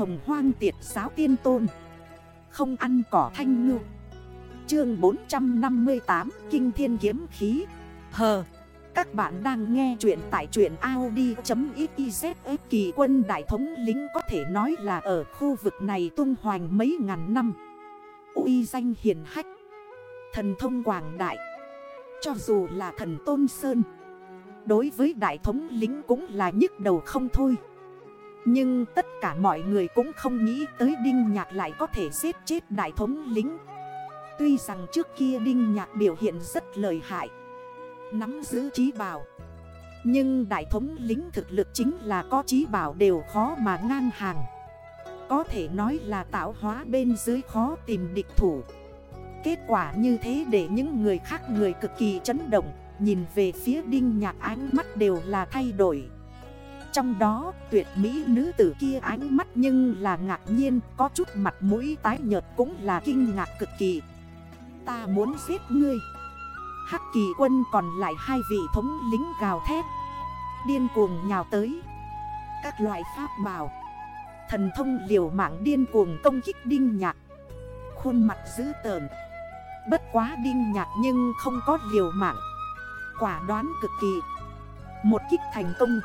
hồng hoang tiệt giáo tiên tôn. Không ăn cỏ thanh ngư. Chương 458 Kinh Thiên Kiếm Khí. Hờ, Các bạn đang nghe chuyện tại truyện Audi.xyz Kỳ quân đại thống lính có thể nói là ở khu vực này tung hoành mấy ngàn năm. Uy danh hiền hách, Thần thông quảng đại. Cho dù là thần tôn sơn, Đối với đại thống lính cũng là nhức đầu không thôi. Nhưng tất cả mọi người cũng không nghĩ tới Đinh Nhạc lại có thể giết chết đại thống lính. Tuy rằng trước kia Đinh Nhạc biểu hiện rất lợi hại, Nắm giữ trí bảo Nhưng đại thống lính thực lực chính là có trí bảo đều khó mà ngang hàng. Có thể nói là tạo hóa bên dưới khó tìm địch thủ. Kết quả như thế để những người khác người cực kỳ chấn động, Nhìn về phía đinh nhạc ánh mắt đều là thay đổi. Trong đó, tuyệt mỹ nữ tử kia ánh mắt nhưng là ngạc nhiên, Có chút mặt mũi tái nhợt cũng là kinh ngạc cực kỳ. Ta muốn giết ngươi. Hắc kỳ quân còn lại hai vị thống lính gào thét. Điên cuồng nhào tới. Các loại pháp bảo. Thần thông liều mạng điên cuồng công kích đinh nhạc. Khuôn mặt dữ tờn Bất quá đinh nhạc nhưng không có liều mạng. Quả đoán cực kỳ. Một kích thành công.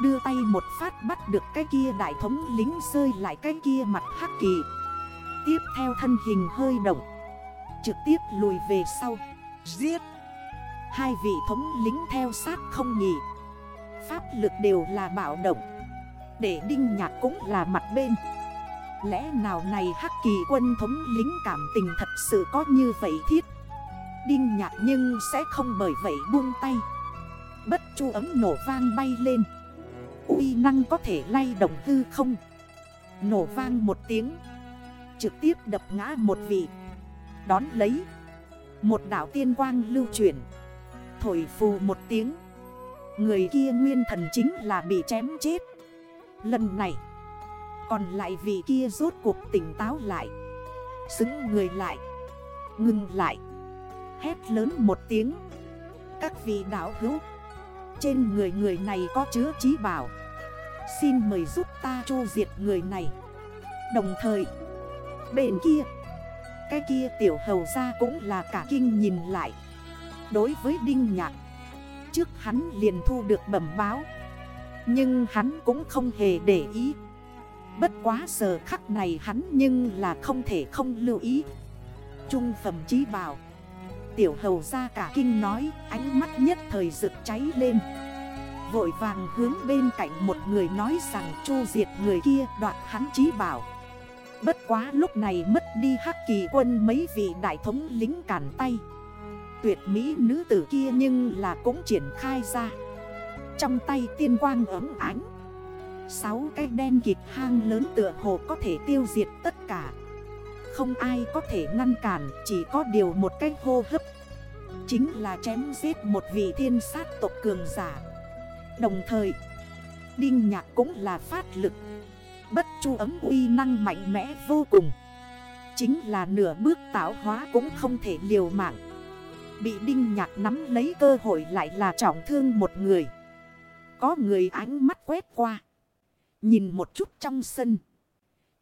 Đưa tay một phát bắt được cái kia đại thống lính rơi lại cái kia mặt hắc kỳ. Tiếp theo thân hình hơi động. Trực tiếp lùi về sau. Giết. Hai vị thống lính theo sát không nhỉ Pháp lực đều là bạo động. Để đinh nhạc cũng là mặt bên. Lẽ nào này hắc kỳ quân thống lính cảm tình thật sự có như vậy thiết? Đinh nhạc nhưng sẽ không bởi vậy buông tay. Bất chu ấm nổ vang bay lên uy năng có thể lay động hư không? Nổ vang một tiếng, Trực tiếp đập ngã một vị. Đón lấy, Một đảo tiên quang lưu chuyển. Thổi phù một tiếng, Người kia nguyên thần chính là bị chém chết. Lần này, Còn lại vị kia rốt cuộc tỉnh táo lại. Xứng người lại, Ngừng lại. Hét lớn một tiếng, Các vị đảo hữu trên người người này có chứa trí bảo. Xin mời giúp ta chu diệt người này. Đồng thời, Bên kia, Cái kia tiểu hầu ra cũng là cả kinh nhìn lại. Đối với Đinh Nhạc, Trước hắn liền thu được bẩm báo. Nhưng hắn cũng không hề để ý. Bất quá giờ khắc này hắn nhưng là không thể không lưu ý. Trung phẩm trí bảo. Tiểu hầu ra cả kinh nói, Ánh mắt nhất thời rực cháy lên. Vội vàng hướng bên cạnh một người nói rằng, chu diệt người kia, đoạt hắn chí bảo. Bất quá lúc này mất đi hắc kỳ quân mấy vị đại thống lính cản tay. Tuyệt mỹ nữ tử kia nhưng là cũng triển khai ra. Trong tay tiên quang ấm ánh, Sáu cái đen kịp hang lớn tựa hồ có thể tiêu diệt tất cả. Không ai có thể ngăn cản, Chỉ có điều một cách hô hấp. Chính là chém giết một vị thiên sát tộc cường giả. Đồng thời, Đinh nhạc cũng là phát lực. Bất chu ấm uy năng mạnh mẽ vô cùng. Chính là nửa bước tạo hóa cũng không thể liều mạng. Bị đinh nhạc nắm lấy cơ hội lại là trọng thương một người. Có người ánh mắt quét qua. Nhìn một chút trong sân.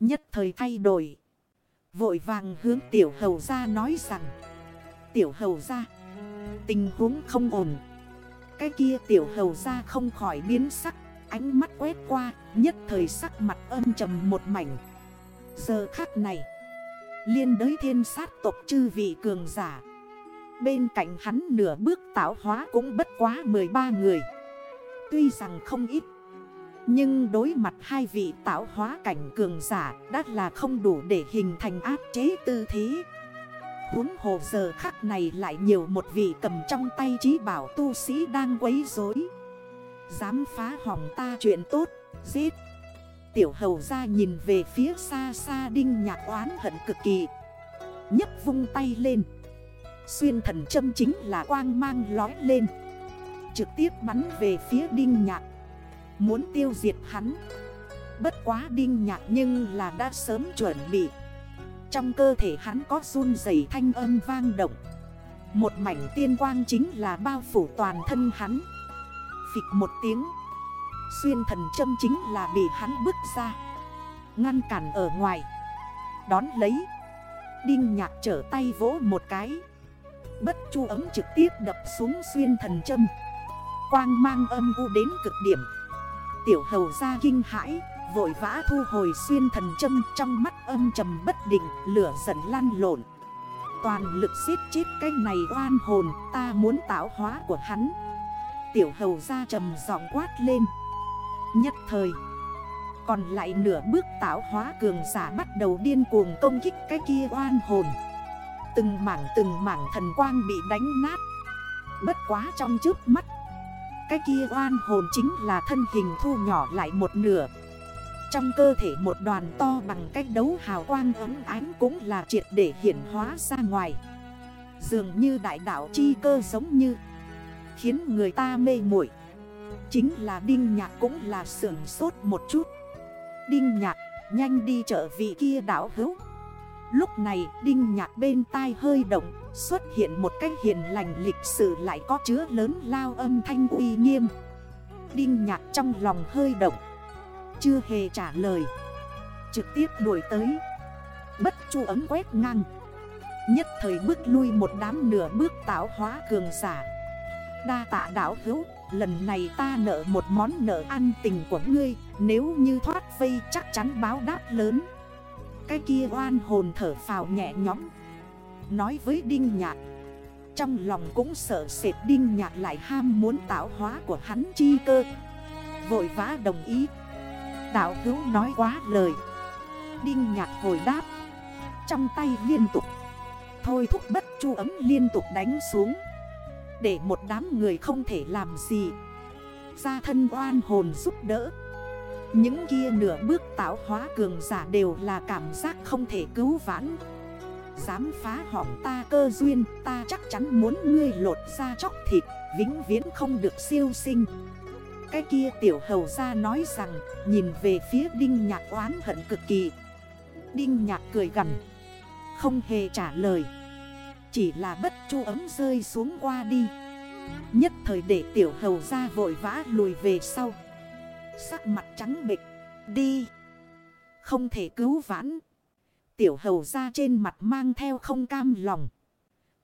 Nhất thời thay đổi. Vội vàng hướng tiểu hầu ra nói rằng, Tiểu hầu ra Tình huống không ổn. Cái kia tiểu hầu ra không khỏi biến sắc, Ánh mắt quét qua, Nhất thời sắc mặt âm trầm một mảnh. Giờ khắc này, Liên đới thiên sát tộc chư vị cường giả. Bên cạnh hắn nửa bước tạo hóa cũng bất quá 13 người. Tuy rằng không ít nhưng đối mặt hai vị tạo hóa cảnh cường giả Đã là không đủ để hình thành áp chế tư thế. Huống hồ giờ khắc này lại nhiều một vị cầm trong tay trí bảo tu sĩ đang quấy rối. Dám phá hỏng ta chuyện tốt, giết. Tiểu hầu ra nhìn về phía xa xa đinh nhạc oán hận cực kỳ. Nhấp vung tay lên. Xuyên thần châm chính là quang mang lói lên. Trực tiếp bắn về phía đinh nhạc. Muốn tiêu diệt hắn. Bất quá đinh nhạc nhưng là đã sớm chuẩn bị. Trong cơ thể hắn có run dày thanh âm vang động. Một mảnh tiên quang chính là bao phủ toàn thân hắn. Phịch một tiếng, Xuyên thần châm chính là bị hắn bước ra. Ngăn cản ở ngoài. Đón lấy, Đinh nhạc trở tay vỗ một cái. Bất chu ấm trực tiếp đập xuống xuyên thần châm. Quang mang âm u đến cực điểm. Tiểu hầu ra kinh hãi, Vội vã thu hồi xuyên thần châm Trong mắt âm trầm bất định, Lửa giận lan lộn. Toàn lực giết chết cái này oan hồn, Ta muốn tạo hóa của hắn. Tiểu hầu ra trầm giọng quát lên. Nhất thời, Còn lại nửa bước tạo hóa cường giả bắt đầu điên cuồng công kích cái kia oan hồn. Từng mảng từng mảng thần quang bị đánh nát. Bất quá trong trước mắt cái kia oan hồn chính là thân hình thu nhỏ lại một nửa. Trong cơ thể một đoàn to bằng cách đấu hào quang ấm ánh cũng là triệt để hiển hóa ra ngoài. Dường như đại đảo chi cơ giống như Khiến người ta mê muội. Chính là Đinh Nhạc cũng là sưởng sốt một chút. Đinh Nhạc, nhanh đi trở vị kia đảo hữu. Lúc này, Đinh Nhạc bên tai hơi động, Xuất hiện một cái hiền lành lịch sử lại có chứa lớn lao âm thanh uy nghiêm. Đinh Nhạc trong lòng hơi động, Chưa hề trả lời, Trực tiếp đuổi tới. Bất chu ấm quét ngang, Nhất thời bước lui một đám nửa bước tạo hóa cường giả. Đa tạ đảo hữu, Lần này ta nợ một món nợ ăn tình của ngươi, Nếu như thoát vây chắc chắn báo đáp lớn. Cái kia oan hồn thở phào nhẹ nhõm. Nói với Đinh Nhạc. Trong lòng cũng sợ sệt Đinh Nhạc lại ham muốn tạo hóa của hắn chi cơ. Vội vã đồng ý. Đạo hữu nói quá lời. Đinh Nhạc hồi đáp. Trong tay liên tục. Thôi thúc bất chu ấm liên tục đánh xuống. Để một đám người không thể làm gì. Ra thân oan hồn giúp đỡ. Những kia nửa bước tạo hóa cường giả đều là cảm giác không thể cứu vãn. Dám phá hỏng ta cơ duyên, Ta chắc chắn muốn ngươi lột ra chóc thịt, Vĩnh viễn không được siêu sinh. Cái kia tiểu hầu ra nói rằng, Nhìn về phía đinh nhạc oán hận cực kỳ. Đinh nhạc cười gần Không hề trả lời. Chỉ là bất chu ấm rơi xuống qua đi. Nhất thời để tiểu hầu ra vội vã lùi về sau. Sắc mặt trắng bịch Đi. Không thể cứu vãn. Tiểu hầu ra trên mặt mang theo không cam lòng.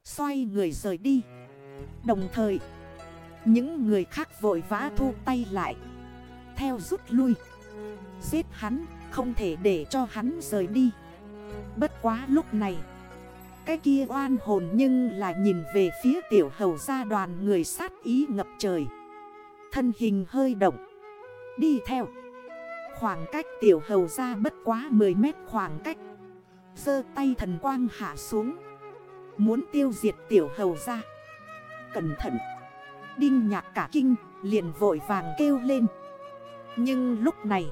Xoay người rời đi. Đồng thời, Những người khác vội vã thu tay lại. Theo rút lui. Giết hắn, Không thể để cho hắn rời đi. Bất quá lúc này, cái kia oan hồn nhưng là nhìn về phía tiểu hầu gia đoàn người sát ý ngập trời. Thân hình hơi động. Đi theo. Khoảng cách tiểu hầu gia bất quá 10 mét khoảng cách. Sơ tay thần quang hạ xuống. Muốn tiêu diệt tiểu hầu gia Cẩn thận. Đinh nhạc cả kinh, liền vội vàng kêu lên. Nhưng lúc này,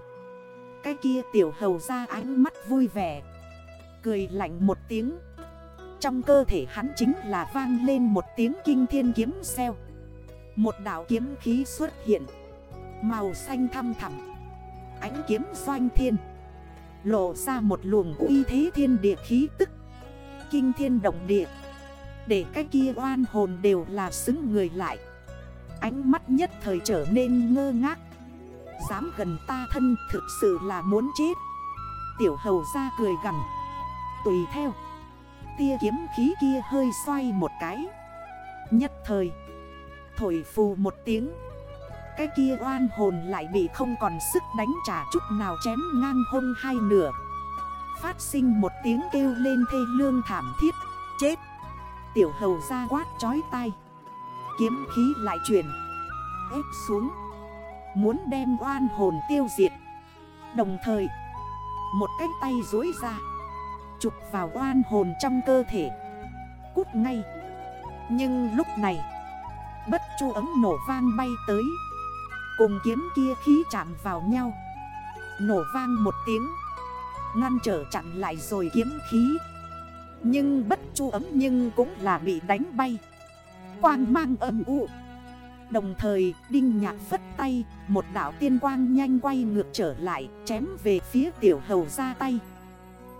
Cái kia tiểu hầu ra ánh mắt vui vẻ. Cười lạnh một tiếng. Trong cơ thể hắn chính là vang lên một tiếng kinh thiên kiếm xeo. Một đảo kiếm khí xuất hiện. Màu xanh thăm thẳm. Ánh kiếm doanh thiên. Lộ ra một luồng uy thế thiên địa khí tức. Kinh thiên động địa. Để cái kia oan hồn đều là xứng người lại. Ánh mắt nhất thời trở nên ngơ ngác. Dám gần ta thân thực sự là muốn chết. Tiểu hầu ra cười gần Tùy theo. Tia kiếm khí kia hơi xoay một cái. Nhất thời. Thổi phù một tiếng. Cái kia oan hồn lại bị không còn sức đánh trả chút nào chém ngang hông hai nửa. Phát sinh một tiếng kêu lên thê lương thảm thiết. Chết. Tiểu hầu ra quát chói tay Kiếm khí lại chuyển. Ép xuống. Muốn đem oan hồn tiêu diệt. Đồng thời, Một cái tay dối ra. Chụp vào oan hồn trong cơ thể. Cút ngay. Nhưng lúc này, Bất chu ấm nổ vang bay tới. Cùng kiếm kia khí chạm vào nhau. Nổ vang một tiếng. Ngăn trở chặn lại rồi kiếm khí. Nhưng bất chu ấm nhưng cũng là bị đánh bay. Quang mang âm u. Đồng thời, Đinh Nhạc phất tay, Một đảo tiên quang nhanh quay ngược trở lại, Chém về phía tiểu hầu ra tay.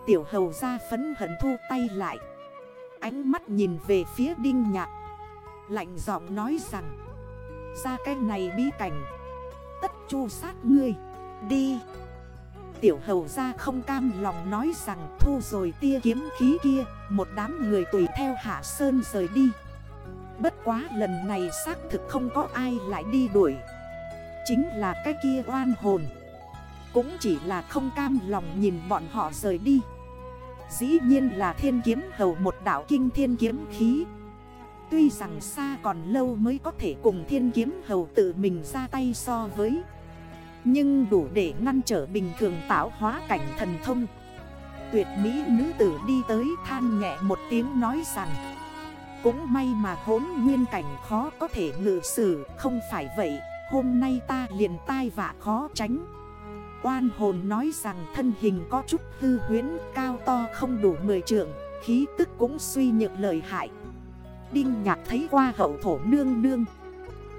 Tiểu hầu ra phấn hận thu tay lại. Ánh mắt nhìn về phía đinh nhạc. Lạnh giọng nói rằng, Ra cái này bí cảnh Tất chu sát ngươi. Đi. Tiểu hầu ra không cam lòng nói rằng thu rồi tia kiếm khí kia, Một đám người tùy theo Hạ Sơn rời đi. Bất quá lần này xác thực không có ai lại đi đuổi. Chính là cái kia oan hồn. Cũng chỉ là không cam lòng nhìn bọn họ rời đi. Dĩ nhiên là thiên kiếm hầu một đảo kinh thiên kiếm khí. Tuy rằng xa còn lâu mới có thể cùng thiên kiếm hầu tự mình ra tay so với. Nhưng đủ để ngăn trở bình thường tạo hóa cảnh thần thông. Tuyệt mỹ nữ tử đi tới than nhẹ một tiếng nói rằng, Cũng may mà hốn nguyên cảnh khó có thể ngự xử Không phải vậy, hôm nay ta liền tai vạ khó tránh. Oan hồn nói rằng thân hình có chút hư huyến cao to không đủ 10 trượng, Khí tức cũng suy nhược lời hại. Đinh nhạc thấy qua hậu thổ nương nương.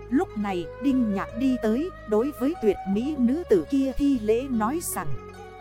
Lúc này, Đinh nhạc đi tới, đối với tuyệt mỹ nữ tử kia thi lễ nói rằng